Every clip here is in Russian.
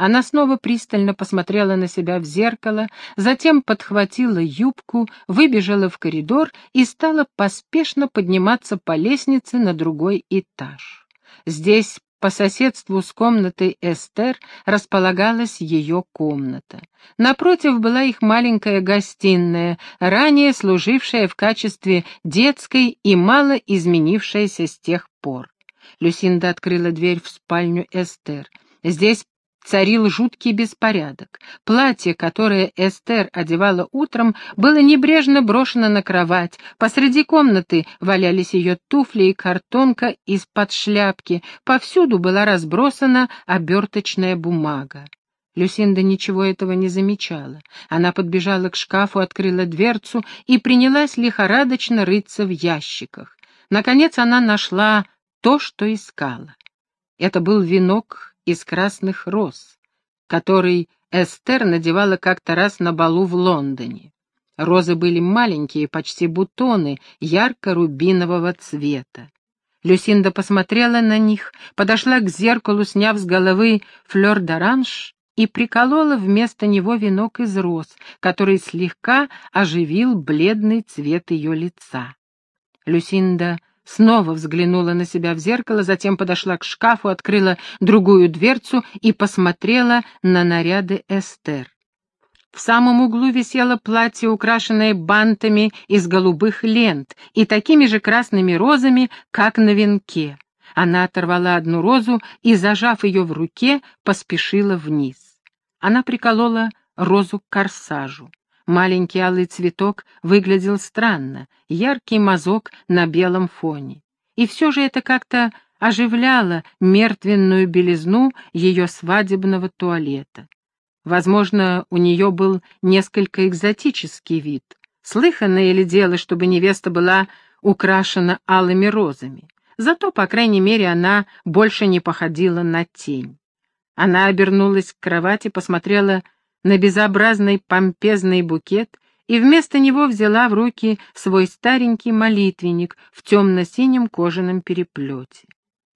Она снова пристально посмотрела на себя в зеркало, затем подхватила юбку, выбежала в коридор и стала поспешно подниматься по лестнице на другой этаж. Здесь, по соседству с комнатой Эстер, располагалась ее комната. Напротив была их маленькая гостиная, ранее служившая в качестве детской и мало изменившаяся с тех пор. Люсинда открыла дверь в спальню Эстер. Здесь царил жуткий беспорядок. Платье, которое Эстер одевала утром, было небрежно брошено на кровать. Посреди комнаты валялись ее туфли и картонка из-под шляпки. Повсюду была разбросана оберточная бумага. Люсинда ничего этого не замечала. Она подбежала к шкафу, открыла дверцу и принялась лихорадочно рыться в ящиках. Наконец она нашла то, что искала. Это был венок из красных роз, который Эстер надевала как-то раз на балу в Лондоне. Розы были маленькие, почти бутоны, ярко-рубинового цвета. Люсинда посмотрела на них, подошла к зеркалу, сняв с головы флёр-д'оранж и приколола вместо него венок из роз, который слегка оживил бледный цвет ее лица. Люсинда снова взглянула на себя в зеркало, затем подошла к шкафу, открыла другую дверцу и посмотрела на наряды Эстер. В самом углу висело платье, украшенное бантами из голубых лент и такими же красными розами, как на венке. Она оторвала одну розу и, зажав ее в руке, поспешила вниз. Она приколола розу к корсажу. Маленький алый цветок выглядел странно, яркий мазок на белом фоне. И все же это как-то оживляло мертвенную белизну ее свадебного туалета. Возможно, у нее был несколько экзотический вид. Слыханное ли дело, чтобы невеста была украшена алыми розами? Зато, по крайней мере, она больше не походила на тень. Она обернулась к кровати, посмотрела на безобразный помпезный букет и вместо него взяла в руки свой старенький молитвенник в темно-синем кожаном переплете.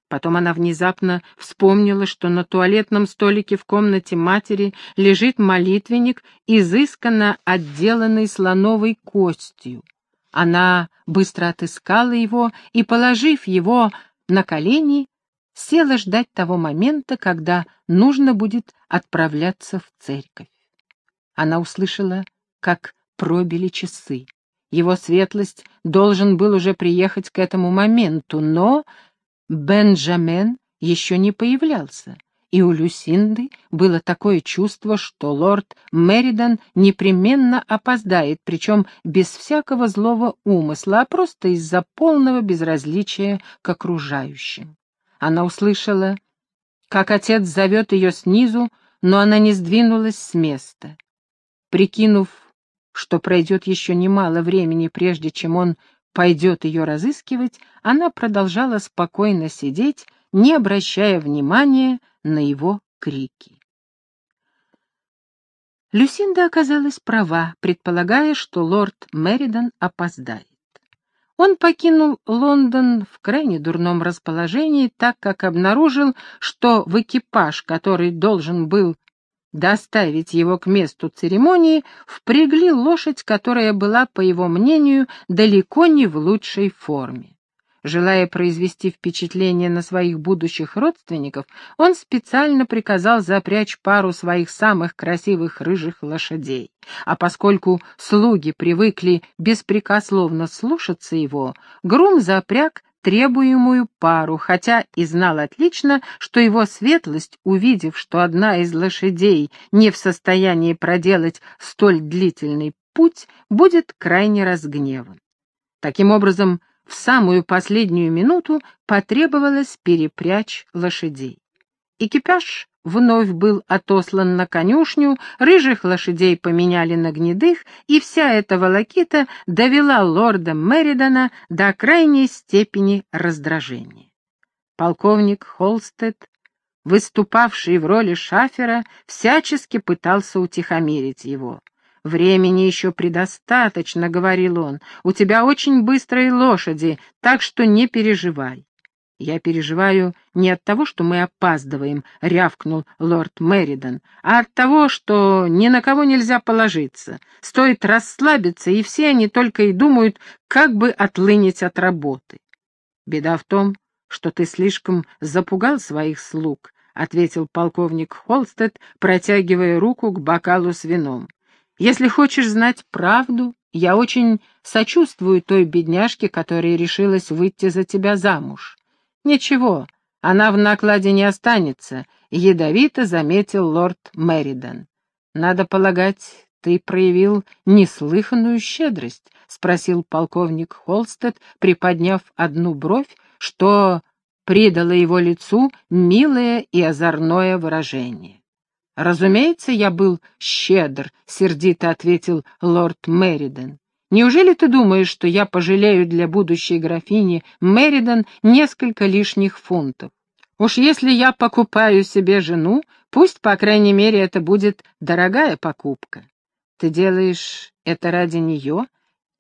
Потом она внезапно вспомнила, что на туалетном столике в комнате матери лежит молитвенник, изысканно отделанный слоновой костью. Она быстро отыскала его и, положив его на колени, села ждать того момента, когда нужно будет отправляться в церковь. Она услышала, как пробили часы. Его светлость должен был уже приехать к этому моменту, но Бенджамен еще не появлялся, и у Люсинды было такое чувство, что лорд Меридан непременно опоздает, причем без всякого злого умысла, а просто из-за полного безразличия к окружающим. Она услышала, как отец зовет ее снизу, но она не сдвинулась с места. Прикинув, что пройдет еще немало времени, прежде чем он пойдет ее разыскивать, она продолжала спокойно сидеть, не обращая внимания на его крики. Люсинда оказалась права, предполагая, что лорд Меридан опоздает. Он покинул Лондон в крайне дурном расположении, так как обнаружил, что в экипаж, который должен был доставить его к месту церемонии, впрягли лошадь, которая была, по его мнению, далеко не в лучшей форме. Желая произвести впечатление на своих будущих родственников, он специально приказал запрячь пару своих самых красивых рыжих лошадей. А поскольку слуги привыкли беспрекословно слушаться его, грум запряг требуемую пару, хотя и знал отлично, что его светлость, увидев, что одна из лошадей не в состоянии проделать столь длительный путь, будет крайне разгневан. Таким образом, в самую последнюю минуту потребовалось перепрячь лошадей. Экипаж вновь был отослан на конюшню, рыжих лошадей поменяли на гнедых, и вся эта волокита довела лорда Меридана до крайней степени раздражения. Полковник Холстед, выступавший в роли шафера, всячески пытался утихомирить его. «Времени еще предостаточно», — говорил он, — «у тебя очень быстрые лошади, так что не переживай». «Я переживаю не от того, что мы опаздываем», — рявкнул лорд Меридан, «а от того, что ни на кого нельзя положиться. Стоит расслабиться, и все они только и думают, как бы отлынить от работы». «Беда в том, что ты слишком запугал своих слуг», — ответил полковник Холстед, протягивая руку к бокалу с вином. «Если хочешь знать правду, я очень сочувствую той бедняжке, которая решилась выйти за тебя замуж. Ничего, она в накладе не останется», — ядовито заметил лорд Меридан. «Надо полагать, ты проявил неслыханную щедрость», — спросил полковник Холстед, приподняв одну бровь, что придало его лицу милое и озорное выражение. «Разумеется, я был щедр», — сердито ответил лорд Мериден. «Неужели ты думаешь, что я пожалею для будущей графини Мериден несколько лишних фунтов? Уж если я покупаю себе жену, пусть, по крайней мере, это будет дорогая покупка. Ты делаешь это ради нее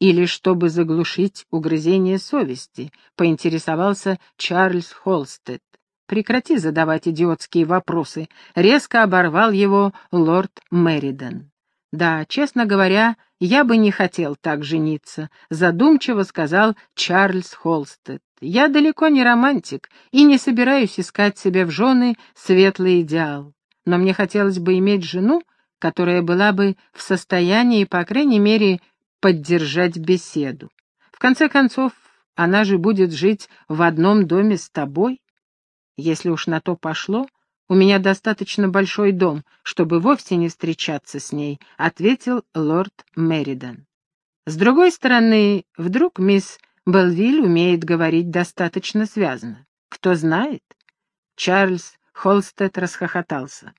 или чтобы заглушить угрызение совести?» — поинтересовался Чарльз Холстед. «Прекрати задавать идиотские вопросы», — резко оборвал его лорд Меридон. «Да, честно говоря, я бы не хотел так жениться», — задумчиво сказал Чарльз Холстед. «Я далеко не романтик и не собираюсь искать себе в жены светлый идеал. Но мне хотелось бы иметь жену, которая была бы в состоянии, по крайней мере, поддержать беседу. В конце концов, она же будет жить в одном доме с тобой. Если уж на то пошло, у меня достаточно большой дом, чтобы вовсе не встречаться с ней, — ответил лорд Меридан. С другой стороны, вдруг мисс Белвиль умеет говорить достаточно связно. Кто знает? Чарльз Холстед расхохотался.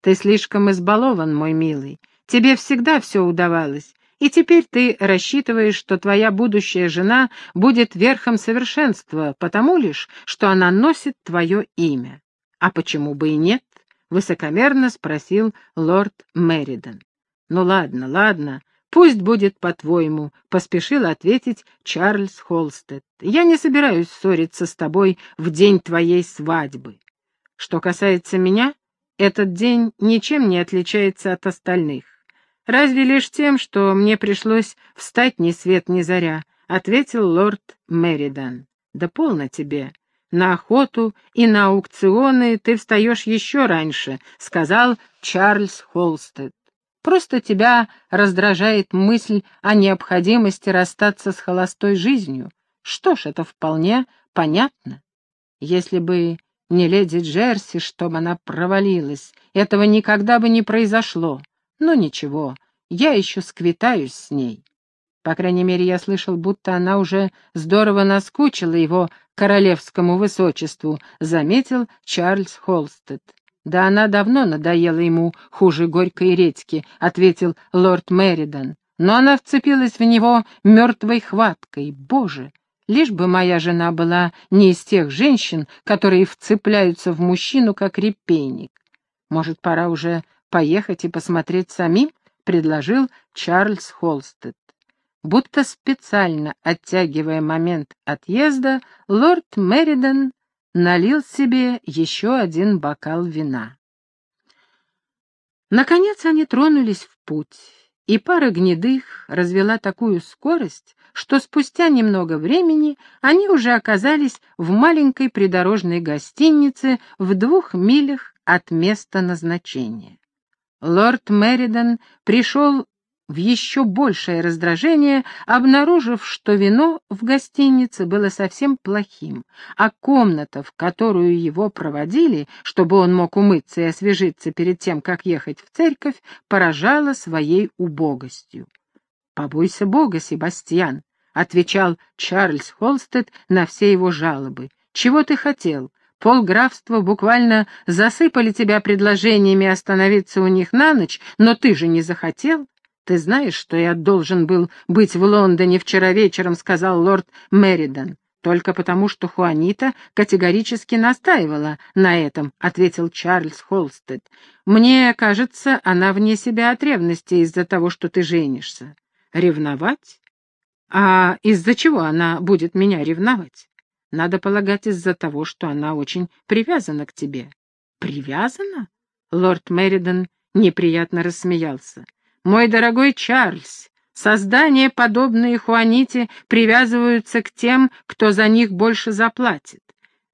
«Ты слишком избалован, мой милый. Тебе всегда все удавалось, и теперь ты рассчитываешь, что твоя будущая жена будет верхом совершенства, потому лишь, что она носит твое имя. А почему бы и нет? — высокомерно спросил лорд Меридан. «Ну ладно, ладно, пусть будет по-твоему», — поспешил ответить Чарльз Холстед. «Я не собираюсь ссориться с тобой в день твоей свадьбы. Что касается меня, этот день ничем не отличается от остальных. «Разве лишь тем, что мне пришлось встать ни свет ни заря», — ответил лорд Меридан. «Да полно тебе. На охоту и на аукционы ты встаешь еще раньше», — сказал Чарльз Холстед. «Просто тебя раздражает мысль о необходимости расстаться с холостой жизнью. Что ж, это вполне понятно. Если бы не леди Джерси, чтобы она провалилась, этого никогда бы не произошло. Но ничего, я еще сквитаюсь с ней. По крайней мере, я слышал, будто она уже здорово наскучила его королевскому высочеству, заметил Чарльз Холстед. «Да она давно надоела ему хуже горькой редьки», — ответил лорд Меридан. «Но она вцепилась в него мертвой хваткой. Боже, лишь бы моя жена была не из тех женщин, которые вцепляются в мужчину, как репейник. Может, пора уже поехать и посмотреть самим?» — предложил Чарльз Холстед. Будто специально оттягивая момент отъезда, лорд Меридан налил себе еще один бокал вина. Наконец они тронулись в путь, и пара гнедых развела такую скорость, что спустя немного времени они уже оказались в маленькой придорожной гостинице в двух милях от места назначения. Лорд Меридан пришел в еще большее раздражение, обнаружив, что вино в гостинице было совсем плохим, а комната, в которую его проводили, чтобы он мог умыться и освежиться перед тем, как ехать в церковь, поражала своей убогостью. «Побойся Бога, Себастьян», — отвечал Чарльз Холстед на все его жалобы. «Чего ты хотел? Полграфства буквально засыпали тебя предложениями остановиться у них на ночь, но ты же не захотел. Ты знаешь, что я должен был быть в Лондоне вчера вечером, сказал лорд Меридан. Только потому, что Хуанита категорически настаивала на этом, ответил Чарльз Холстед. Мне кажется, она вне себя от ревности из-за того, что ты женишься. Ревновать? А из-за чего она будет меня ревновать? Надо полагать из-за того, что она очень привязана к тебе. Привязана? Лорд Меридон неприятно рассмеялся. Мой дорогой Чарльз, создания, подобные Хуаните, привязываются к тем, кто за них больше заплатит.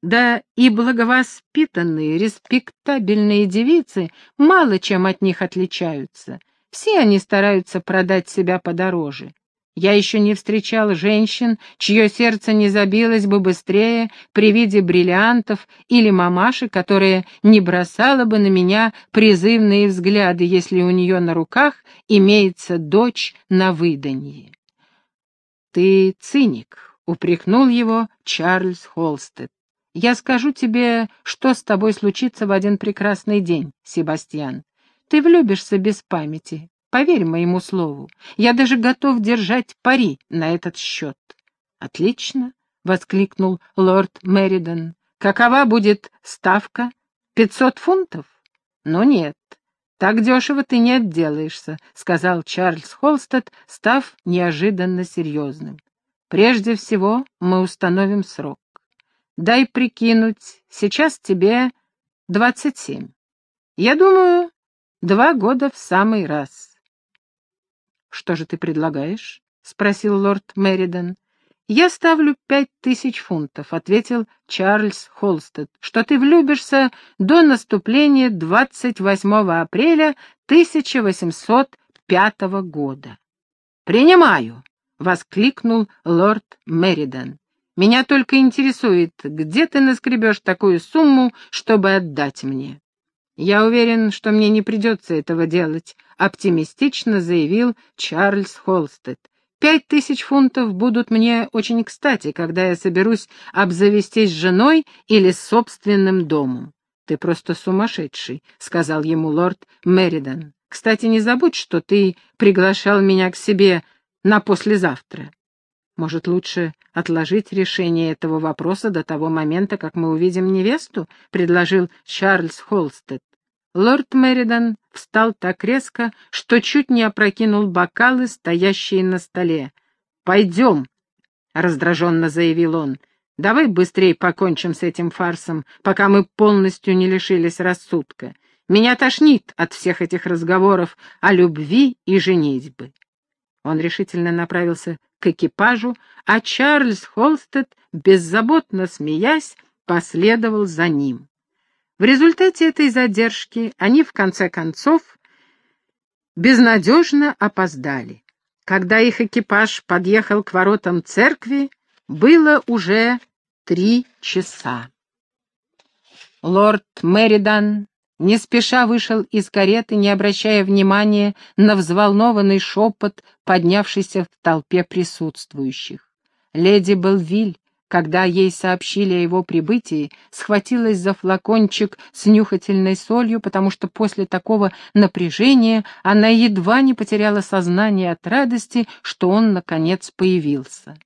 Да и благовоспитанные, респектабельные девицы мало чем от них отличаются. Все они стараются продать себя подороже. Я еще не встречал женщин, чье сердце не забилось бы быстрее при виде бриллиантов или мамаши, которая не бросала бы на меня призывные взгляды, если у нее на руках имеется дочь на выданье. «Ты циник», — упрекнул его Чарльз Холстед. «Я скажу тебе, что с тобой случится в один прекрасный день, Себастьян. Ты влюбишься без памяти, Поверь моему слову, я даже готов держать пари на этот счет. — Отлично, — воскликнул лорд Меридан. — Какова будет ставка? Пятьсот фунтов? — Ну нет, так дешево ты не отделаешься, — сказал Чарльз Холстед, став неожиданно серьезным. — Прежде всего мы установим срок. Дай прикинуть, сейчас тебе двадцать семь. Я думаю, два года в самый раз. «Что же ты предлагаешь?» — спросил лорд Меридан. «Я ставлю пять тысяч фунтов», — ответил Чарльз Холстед, «что ты влюбишься до наступления 28 апреля 1805 года». «Принимаю», — воскликнул лорд Меридан. «Меня только интересует, где ты наскребешь такую сумму, чтобы отдать мне?» «Я уверен, что мне не придется этого делать», — оптимистично заявил Чарльз Холстед. «Пять тысяч фунтов будут мне очень кстати, когда я соберусь обзавестись женой или собственным домом». «Ты просто сумасшедший», — сказал ему лорд Меридан. «Кстати, не забудь, что ты приглашал меня к себе на послезавтра». «Может, лучше отложить решение этого вопроса до того момента, как мы увидим невесту?» — предложил Чарльз Холстед. Лорд Меридан встал так резко, что чуть не опрокинул бокалы, стоящие на столе. «Пойдем», — раздраженно заявил он, — «давай быстрее покончим с этим фарсом, пока мы полностью не лишились рассудка. Меня тошнит от всех этих разговоров о любви и женитьбы». Он решительно направился к экипажу, а Чарльз Холстед, беззаботно смеясь, последовал за ним. В результате этой задержки они, в конце концов, безнадежно опоздали. Когда их экипаж подъехал к воротам церкви, было уже три часа. Лорд Мэридан не спеша вышел из кареты, не обращая внимания на взволнованный шепот, поднявшийся в толпе присутствующих. Леди Белвиль когда ей сообщили о его прибытии, схватилась за флакончик с нюхательной солью, потому что после такого напряжения она едва не потеряла сознание от радости, что он, наконец, появился.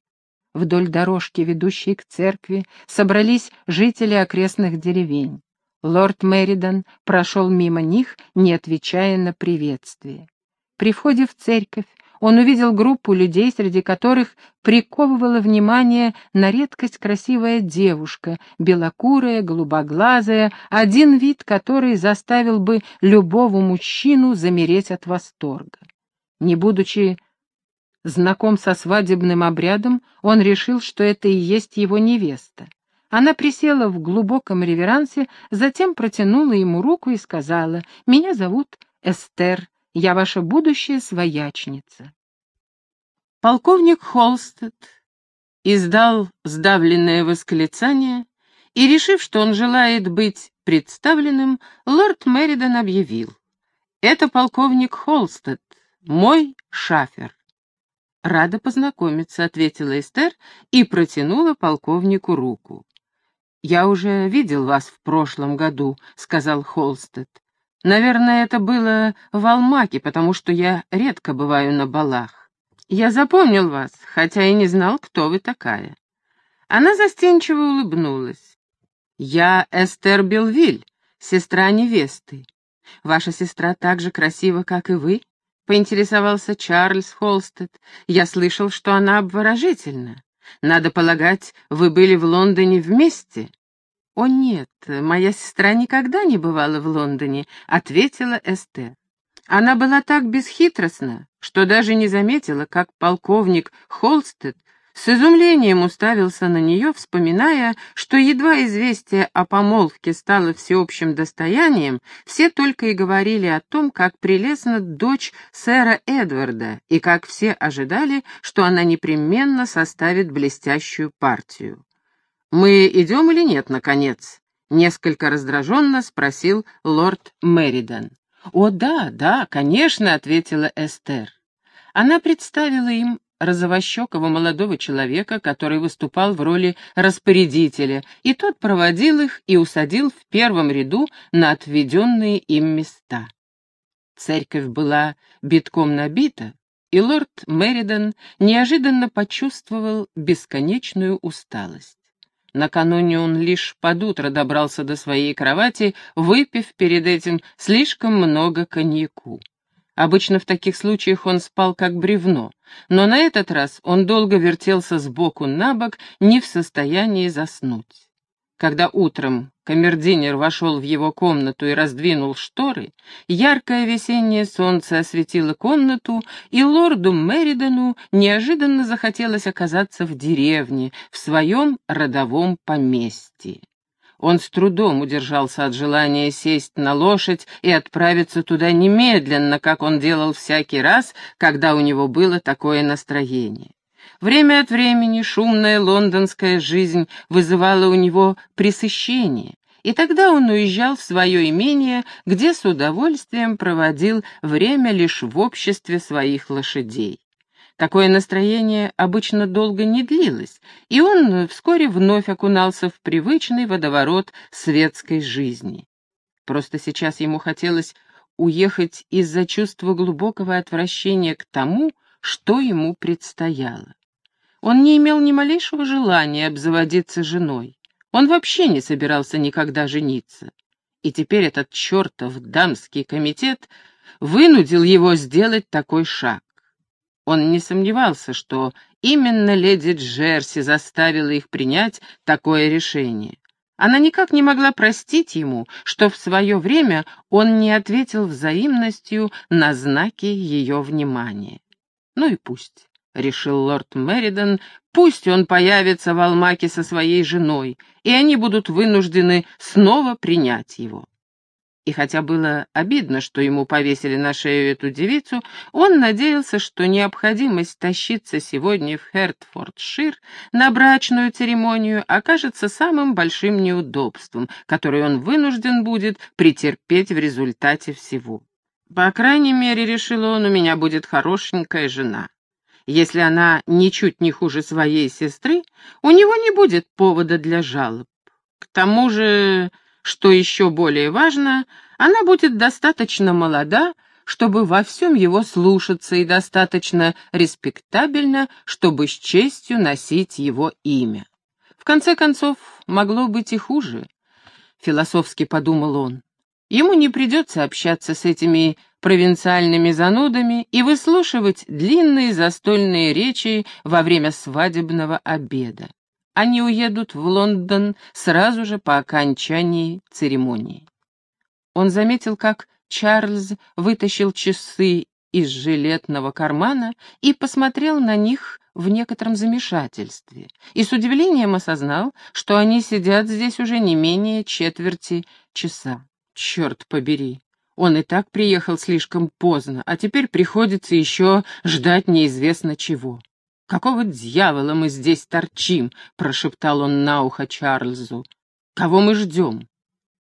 Вдоль дорожки, ведущей к церкви, собрались жители окрестных деревень. Лорд Меридан прошел мимо них, не отвечая на приветствие. При входе в церковь он увидел группу людей, среди которых приковывала внимание на редкость красивая девушка, белокурая, голубоглазая, один вид которой заставил бы любого мужчину замереть от восторга. Не будучи знаком со свадебным обрядом, он решил, что это и есть его невеста. Она присела в глубоком реверансе, затем протянула ему руку и сказала, «Меня зовут Эстер, я ваша будущая своячница. Полковник Холстед издал сдавленное восклицание и, решив, что он желает быть представленным, лорд Меридан объявил. «Это полковник Холстед, мой шафер». «Рада познакомиться», — ответила Эстер и протянула полковнику руку. «Я уже видел вас в прошлом году», — сказал Холстед. Наверное, это было в Алмаке, потому что я редко бываю на балах. Я запомнил вас, хотя и не знал, кто вы такая. Она застенчиво улыбнулась. Я Эстер Белвиль, сестра невесты. Ваша сестра так же красива, как и вы? Поинтересовался Чарльз Холстед. Я слышал, что она обворожительна. Надо полагать, вы были в Лондоне вместе?» «О нет, моя сестра никогда не бывала в Лондоне», — ответила Эстер. Она была так бесхитростна, что даже не заметила, как полковник Холстед с изумлением уставился на нее, вспоминая, что едва известие о помолвке стало всеобщим достоянием, все только и говорили о том, как прелестна дочь сэра Эдварда, и как все ожидали, что она непременно составит блестящую партию. «Мы идем или нет, наконец?» — несколько раздраженно спросил лорд Меридан. «О, да, да, конечно», — ответила Эстер. Она представила им розовощекого молодого человека, который выступал в роли распорядителя, и тот проводил их и усадил в первом ряду на отведенные им места. Церковь была битком набита, и лорд Меридан неожиданно почувствовал бесконечную усталость. Накануне он лишь под утро добрался до своей кровати, выпив перед этим слишком много коньяку. Обычно в таких случаях он спал как бревно, но на этот раз он долго вертелся с боку на бок, не в состоянии заснуть. Когда утром камердинер вошел в его комнату и раздвинул шторы, яркое весеннее солнце осветило комнату, и лорду Меридану неожиданно захотелось оказаться в деревне, в своем родовом поместье. Он с трудом удержался от желания сесть на лошадь и отправиться туда немедленно, как он делал всякий раз, когда у него было такое настроение. Время от времени шумная лондонская жизнь вызывала у него пресыщение, и тогда он уезжал в свое имение, где с удовольствием проводил время лишь в обществе своих лошадей. Такое настроение обычно долго не длилось, и он вскоре вновь окунался в привычный водоворот светской жизни. Просто сейчас ему хотелось уехать из-за чувства глубокого отвращения к тому, что ему предстояло. Он не имел ни малейшего желания обзаводиться женой. Он вообще не собирался никогда жениться. И теперь этот чертов дамский комитет вынудил его сделать такой шаг. Он не сомневался, что именно леди Джерси заставила их принять такое решение. Она никак не могла простить ему, что в свое время он не ответил взаимностью на знаки ее внимания. Ну и пусть. — решил лорд Меридан, — пусть он появится в Алмаке со своей женой, и они будут вынуждены снова принять его. И хотя было обидно, что ему повесили на шею эту девицу, он надеялся, что необходимость тащиться сегодня в Хертфордшир на брачную церемонию окажется самым большим неудобством, которое он вынужден будет претерпеть в результате всего. По крайней мере, решил он, у меня будет хорошенькая жена. Если она ничуть не хуже своей сестры, у него не будет повода для жалоб. К тому же, что еще более важно, она будет достаточно молода, чтобы во всем его слушаться, и достаточно респектабельно, чтобы с честью носить его имя. В конце концов, могло быть и хуже, — философски подумал он. Ему не придется общаться с этими провинциальными занудами и выслушивать длинные застольные речи во время свадебного обеда. Они уедут в Лондон сразу же по окончании церемонии. Он заметил, как Чарльз вытащил часы из жилетного кармана и посмотрел на них в некотором замешательстве, и с удивлением осознал, что они сидят здесь уже не менее четверти часа. Черт побери, он и так приехал слишком поздно, а теперь приходится еще ждать неизвестно чего. «Какого дьявола мы здесь торчим?» — прошептал он на ухо Чарльзу. «Кого мы ждем?»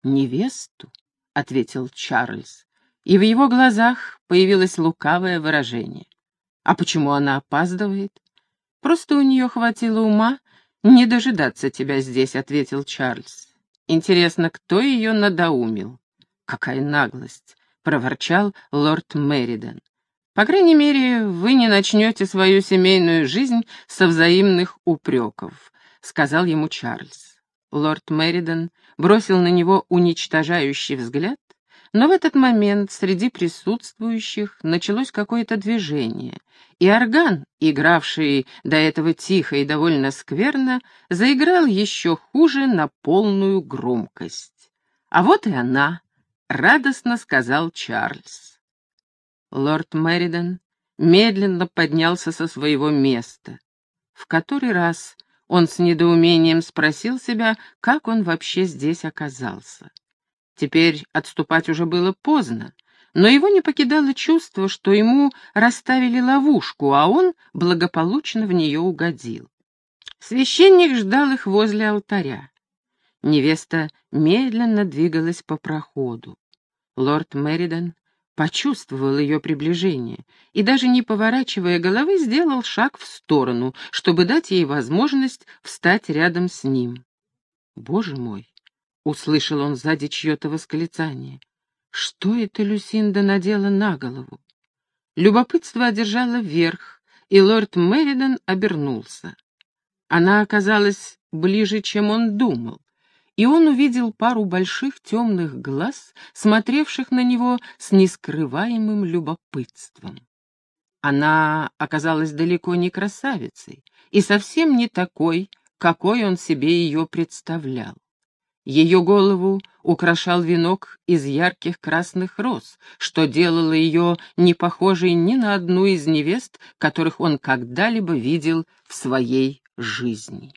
«Невесту», — ответил Чарльз, и в его глазах появилось лукавое выражение. «А почему она опаздывает?» «Просто у нее хватило ума не дожидаться тебя здесь», — ответил Чарльз. «Интересно, кто ее надоумил?» «Какая наглость!» — проворчал лорд Меридан. «По крайней мере, вы не начнете свою семейную жизнь со взаимных упреков», — сказал ему Чарльз. Лорд Меридан бросил на него уничтожающий взгляд, Но в этот момент среди присутствующих началось какое-то движение, и орган, игравший до этого тихо и довольно скверно, заиграл еще хуже на полную громкость. «А вот и она», — радостно сказал Чарльз. Лорд Мэридон медленно поднялся со своего места. В который раз он с недоумением спросил себя, как он вообще здесь оказался. Теперь отступать уже было поздно, но его не покидало чувство, что ему расставили ловушку, а он благополучно в нее угодил. Священник ждал их возле алтаря. Невеста медленно двигалась по проходу. Лорд Меридан почувствовал ее приближение и, даже не поворачивая головы, сделал шаг в сторону, чтобы дать ей возможность встать рядом с ним. Боже мой! Услышал он сзади чье-то восклицание. Что это Люсинда надела на голову? Любопытство одержало верх, и лорд Меридан обернулся. Она оказалась ближе, чем он думал, и он увидел пару больших темных глаз, смотревших на него с нескрываемым любопытством. Она оказалась далеко не красавицей и совсем не такой, какой он себе ее представлял. Ее голову украшал венок из ярких красных роз, что делало ее не похожей ни на одну из невест, которых он когда-либо видел в своей жизни.